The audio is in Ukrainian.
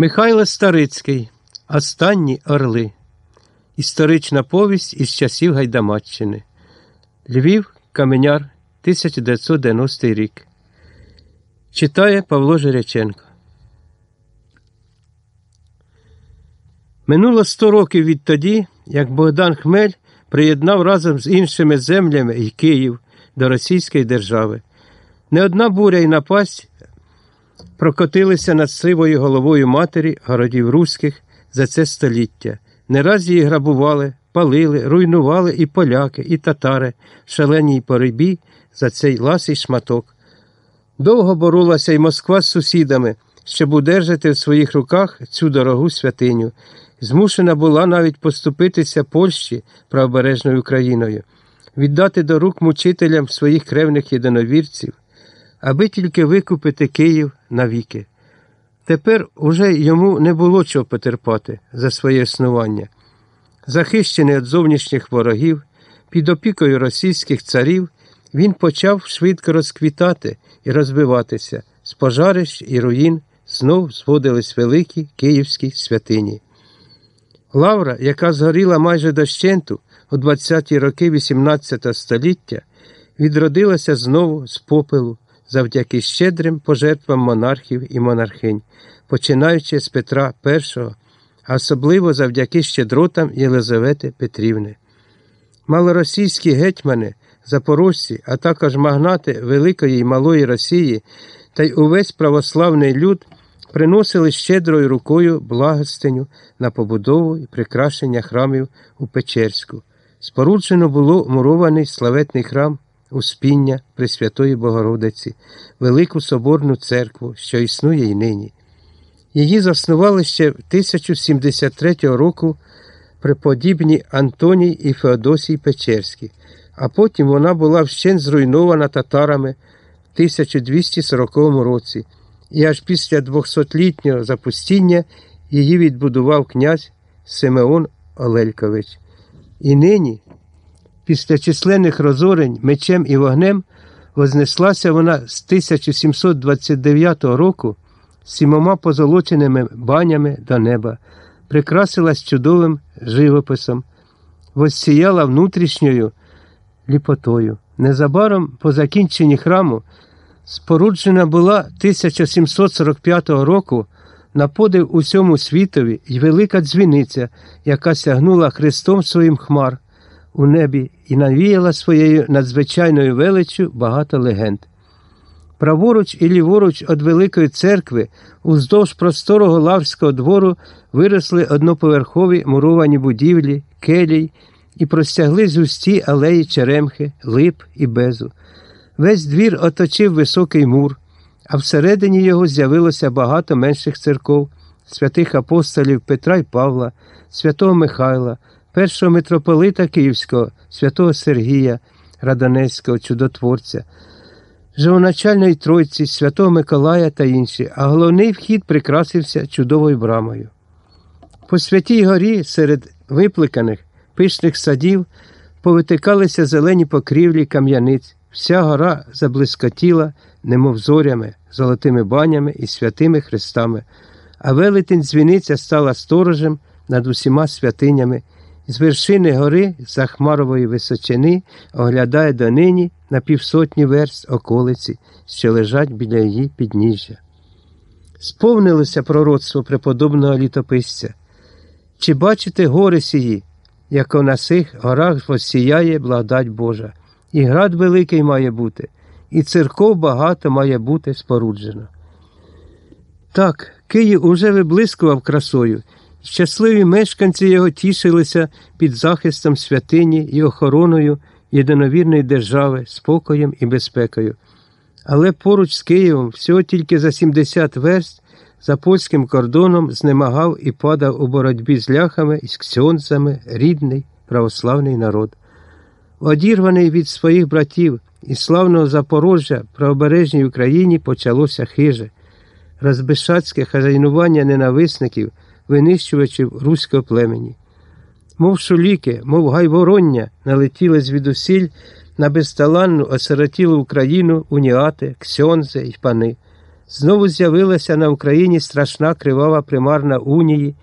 Михайло Старицький Останні орли. Історична повість із часів Гайдамаччини. Львів, Каменяр, 1990 рік. Читає Павло Жиряченко. Минуло 100 років відтоді, як Богдан Хмель приєднав разом з іншими землями і Київ до Російської держави. Не одна буря і напасть прокотилися над сивою головою матері городів руських за це століття. Не раз її грабували, палили, руйнували і поляки, і татари, в шаленій порибі за цей ласий шматок. Довго боролася й Москва з сусідами, щоб удержати в своїх руках цю дорогу святиню. Змушена була навіть поступитися Польщі правобережною Україною, віддати до рук мучителям своїх кревних єдиновірців, аби тільки викупити Київ навіки. Тепер уже йому не було чого потерпати за своє існування. Захищений від зовнішніх ворогів, під опікою російських царів, він почав швидко розквітати і розвиватися, з пожарищ і руїн знов зводились великі київські святині. Лавра, яка згоріла майже дощенту у 20-ті роки XVIII століття, відродилася знову з попелу завдяки щедрим пожертвам монархів і монархинь, починаючи з Петра І, а особливо завдяки щедротам Єлизавети Петрівни. Малоросійські гетьмани, запорожці, а також магнати Великої і Малої Росії та й увесь православний люд приносили щедрою рукою благостиню на побудову і прикрашення храмів у Печерську. Споруджено було мурований славетний храм Успіння Пресвятої Богородиці, Велику Соборну церкву, що існує й нині. Її заснували ще 1073 року преподібні Антоній і Феодосій Печерські, а потім вона була вщент зруйнована татарами в 1240 році, і аж після 200-літнього запустіння її відбудував князь Симеон Олелькович. І нині, після численних розорень мечем і вогнем, вознеслася вона з 1729 року сімома позолоченими банями до неба, прикрасилась чудовим живописом, воссіяла внутрішньою ліпотою. Незабаром по закінченні храму споруджена була 1745 року на подив усьому світові й велика дзвіниця, яка сягнула Христом своїм хмар у небі і навіяла своєю надзвичайною величчю багато легенд. Праворуч і ліворуч від Великої церкви, уздовж просторого лавського двору виросли одноповерхові муровані будівлі, келій і простяглись густі алеї черемхи, лип і безу. Весь двір оточив високий мур, а всередині його з'явилося багато менших церков, святих апостолів Петра й Павла, святого Михайла, першого митрополита Київського, святого Сергія, Радонецького, чудотворця живоначальної Тройці, Святого Миколая та інші, а головний вхід прикрасився чудовою брамою. По святій горі серед випликаних пишних садів повитикалися зелені покрівлі кам'яниць, вся гора заблискотіла, немов зорями, золотими банями і святими хрестами, а велетень дзвіниця стала сторожем над усіма святинями. З вершини гори Захмарової височини оглядає донині на півсотні верст околиці, що лежать біля її підніжжя. Сповнилося пророцтво преподобного літописця. Чи бачите гори сії, як на сих горах посіяє благодать Божа, і град великий має бути, і церков багато має бути споруджено. Так, Київ уже виблискував красою. Щасливі мешканці його тішилися під захистом святині і охороною єдиновірної держави, спокоєм і безпекою. Але поруч з Києвом всього тільки за 70 верст за польським кордоном знемагав і падав у боротьбі з ляхами і з ксьонцами рідний православний народ. Одірваний від своїх братів і славного Запорожжя правобережній Україні почалося хиже, розбишацьке хазяйнування ненависників винищувачів руського племені. Мов шуліки, мов гайвороння налетіли звідусіль на безталанну осиротілу Україну уніати, ксьонзи й пани. Знову з'явилася на Україні страшна кривава примарна унії,